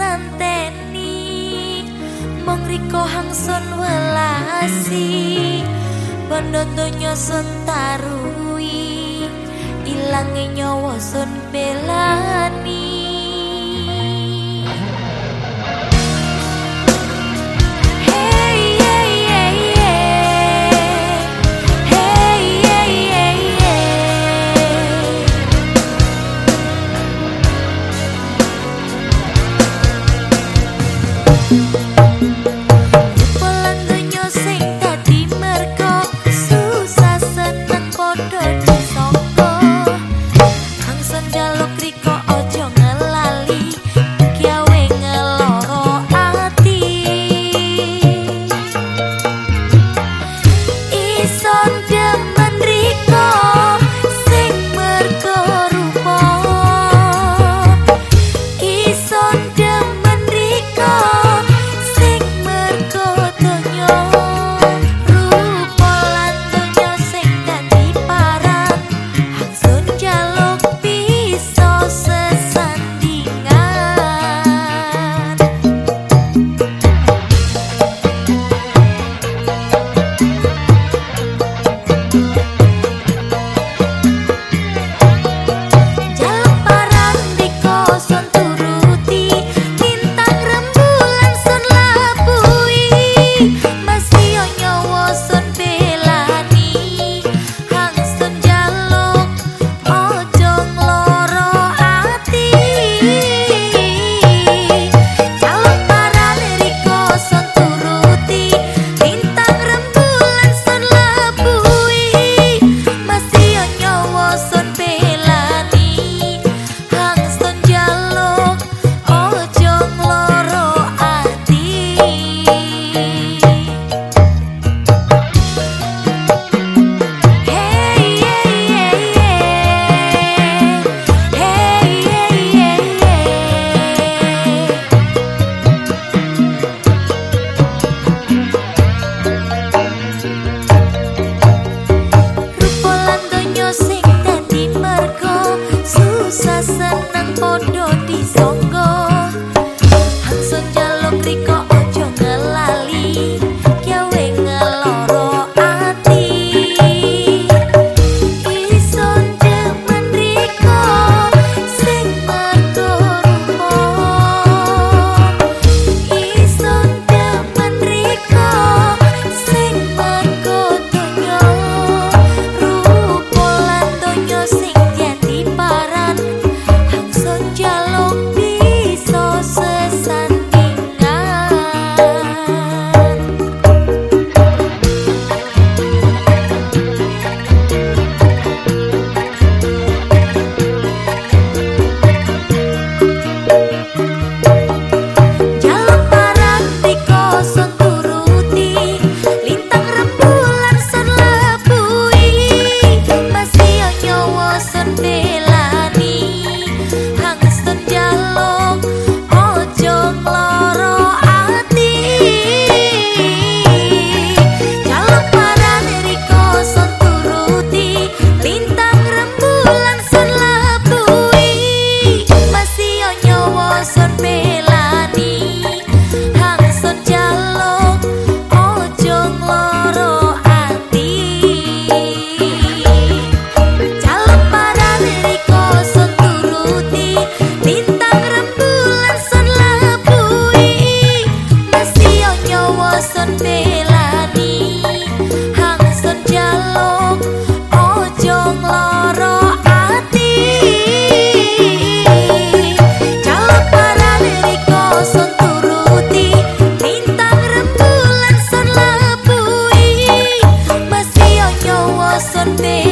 nanteni mong riko hangson welasi bondo donya sun tarui ilange nyawa sun belani name.